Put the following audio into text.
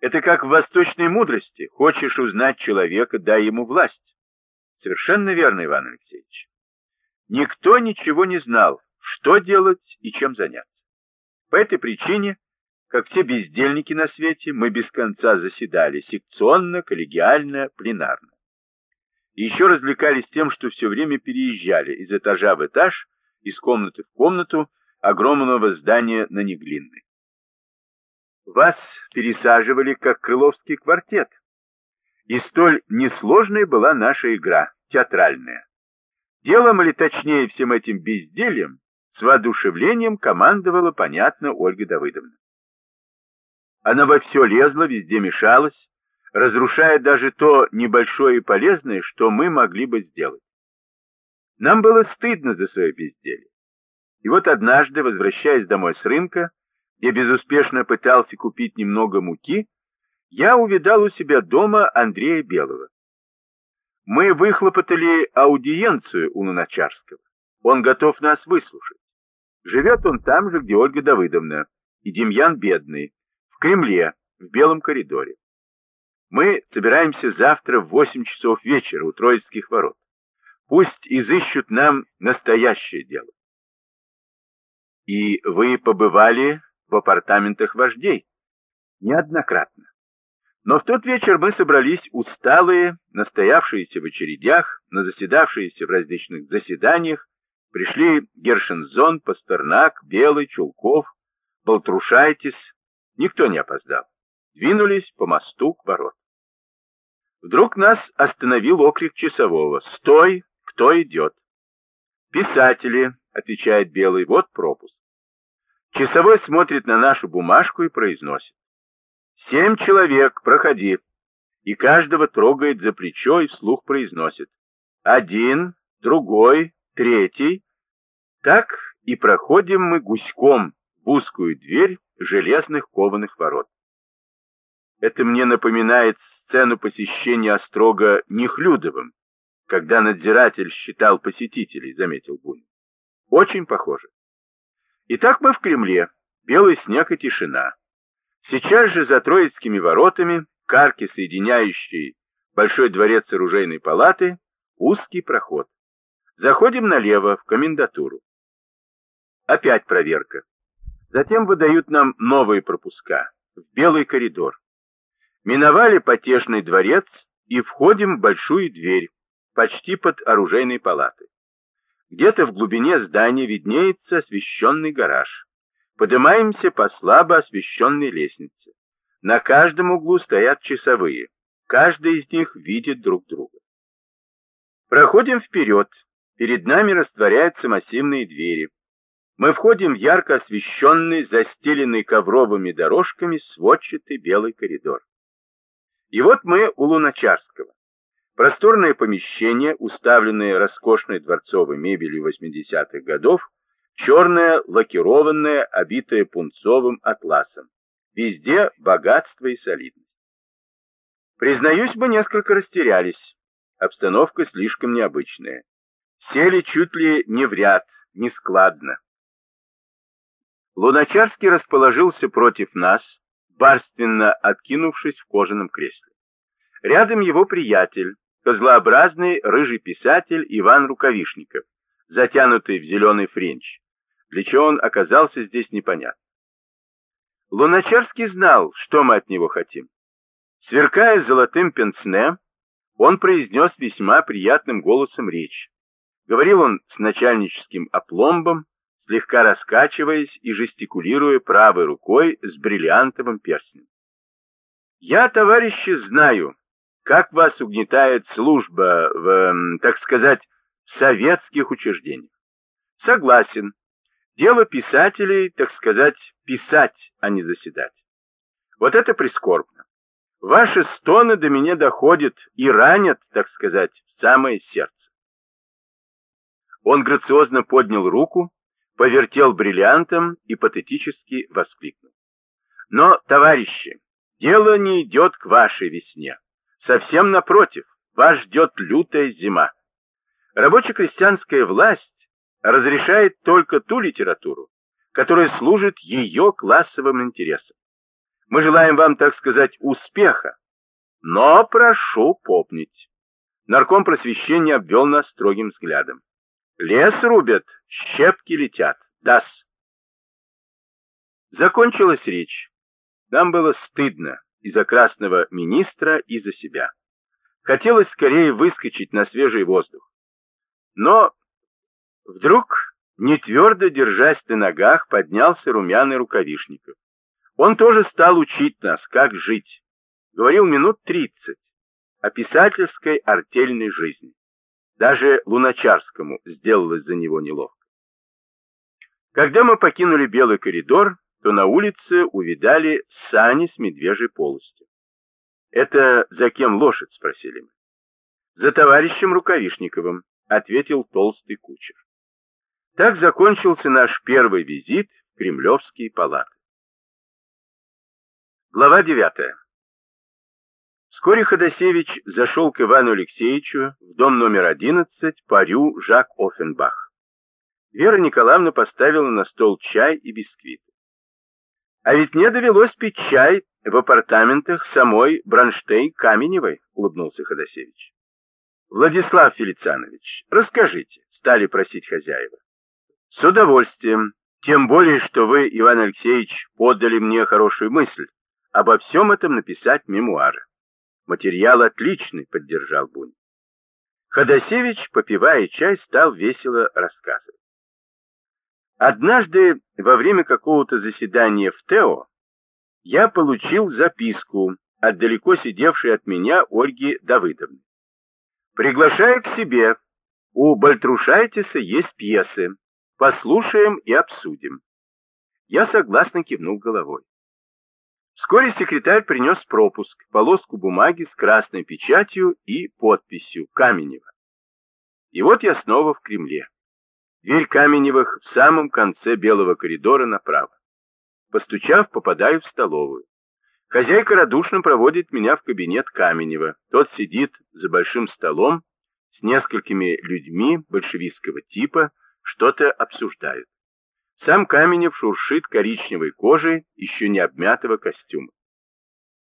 Это как в восточной мудрости. Хочешь узнать человека, дай ему власть. Совершенно верно, Иван Алексеевич. Никто ничего не знал, что делать и чем заняться. По этой причине, как все бездельники на свете, мы без конца заседали секционно, коллегиально, пленарно. И еще развлекались тем, что все время переезжали из этажа в этаж, из комнаты в комнату огромного здания на Неглинной. Вас пересаживали, как крыловский квартет. И столь несложной была наша игра, театральная. Делом, или точнее всем этим бездельем, с воодушевлением командовала, понятно, Ольга Давыдовна. Она во все лезла, везде мешалась, разрушая даже то небольшое и полезное, что мы могли бы сделать. Нам было стыдно за свое безделье. И вот однажды, возвращаясь домой с рынка, где безуспешно пытался купить немного муки, я увидал у себя дома Андрея Белого. Мы выхлопотали аудиенцию у Луначарского. Он готов нас выслушать. Живет он там же, где Ольга Давыдовна и Демьян Бедный, в Кремле, в Белом коридоре. Мы собираемся завтра в 8 часов вечера у Троицких ворот. Пусть изыщут нам настоящее дело. И вы побывали в апартаментах вождей? Неоднократно. Но в тот вечер мы собрались усталые, настоявшиеся в очередях, на заседавшиеся в различных заседаниях, пришли Гершензон, Пастернак, Белый, Чулков, Балтрушайтис, никто не опоздал. Двинулись по мосту к ворот. Вдруг нас остановил окрик часового. «Стой! Кто идет?» «Писатели», — отвечает Белый, — «вот пропуск». Часовой смотрит на нашу бумажку и произносит. «Семь человек, проходи». И каждого трогает за плечо и вслух произносит. Один, другой, третий. Так и проходим мы гуськом в узкую дверь железных кованых ворот. Это мне напоминает сцену посещения Острога Нехлюдовым, когда надзиратель считал посетителей, заметил Бунин. Очень похоже. Итак, мы в Кремле. Белый снег и тишина. Сейчас же за Троицкими воротами, карки, соединяющие Большой дворец оружейной палаты, узкий проход. Заходим налево, в комендатуру. Опять проверка. Затем выдают нам новые пропуска, в белый коридор. Миновали потешный дворец и входим в большую дверь, почти под оружейной палатой. Где-то в глубине здания виднеется освещенный гараж. Поднимаемся по слабо освещенной лестнице. На каждом углу стоят часовые. Каждый из них видит друг друга. Проходим вперед. Перед нами растворяются массивные двери. Мы входим в ярко освещенный, застеленный ковровыми дорожками сводчатый белый коридор. И вот мы у Луначарского. Просторное помещение, уставленное роскошной дворцовой мебелью 80-х годов, черное, лакированное, обитое пунцовым атласом. Везде богатство и солидность. Признаюсь, мы несколько растерялись. Обстановка слишком необычная. Сели чуть ли не в ряд, нескладно. Луначарский расположился против нас, барственно откинувшись в кожаном кресле. Рядом его приятель, козлообразный рыжий писатель Иван Рукавишников, затянутый в зеленый френч. Для чего он оказался здесь непонятно. Луначарский знал, что мы от него хотим. Сверкая золотым пенсне, он произнес весьма приятным голосом речь. Говорил он с начальническим опломбом, слегка раскачиваясь и жестикулируя правой рукой с бриллиантовым перстнем. «Я, товарищи, знаю, как вас угнетает служба в, так сказать, советских учреждениях? Согласен. Дело писателей, так сказать, писать, а не заседать. Вот это прискорбно. Ваши стоны до меня доходят и ранят, так сказать, в самое сердце. Он грациозно поднял руку, повертел бриллиантом и патетически воскликнул. Но, товарищи, дело не идет к вашей весне. Совсем напротив, вас ждет лютая зима. Рабоче-крестьянская власть разрешает только ту литературу, которая служит ее классовым интересам. Мы желаем вам, так сказать, успеха. Но прошу помнить. Нарком просвещения обвел нас строгим взглядом. Лес рубят, щепки летят. Дас. Закончилась речь. Нам было стыдно и за красного министра, и за себя. Хотелось скорее выскочить на свежий воздух. Но вдруг, не твердо держась на ногах, поднялся румяный рукавишников. Он тоже стал учить нас, как жить. Говорил минут тридцать о писательской артельной жизни. Даже Луначарскому сделалось за него неловко. Когда мы покинули белый коридор, то на улице увидали сани с медвежьей полостью. «Это за кем лошадь?» — спросили мы. «За товарищем Рукавишниковым», — ответил толстый кучер. Так закончился наш первый визит в кремлевские палаты. Глава девятая. Вскоре Ходосевич зашел к Ивану Алексеевичу в дом номер 11 парю Жак Оффенбах. Вера Николаевна поставила на стол чай и бисквит. А ведь мне довелось пить чай в апартаментах самой Бронштейн-Каменевой, улыбнулся Ходосевич. Владислав Фелицианович, расскажите, стали просить хозяева. С удовольствием, тем более, что вы, Иван Алексеевич, подали мне хорошую мысль обо всем этом написать мемуары. Материал отличный, поддержал Бунин. Ходосевич, попивая чай, стал весело рассказывать. Однажды во время какого-то заседания в ТЭО я получил записку от далеко сидевшей от меня Ольги Давыдовны. Приглашаю к себе. У Бальтрушайтиса есть пьесы. Послушаем и обсудим. Я согласно кивнул головой. Вскоре секретарь принес пропуск, полоску бумаги с красной печатью и подписью Каменева. И вот я снова в Кремле. Дверь Каменевых в самом конце белого коридора направо. Постучав, попадаю в столовую. Хозяйка радушно проводит меня в кабинет Каменева. Тот сидит за большим столом с несколькими людьми большевистского типа, что-то обсуждают. Сам Каменев шуршит коричневой кожей еще не обмятого костюма.